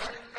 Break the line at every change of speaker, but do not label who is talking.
Thank you.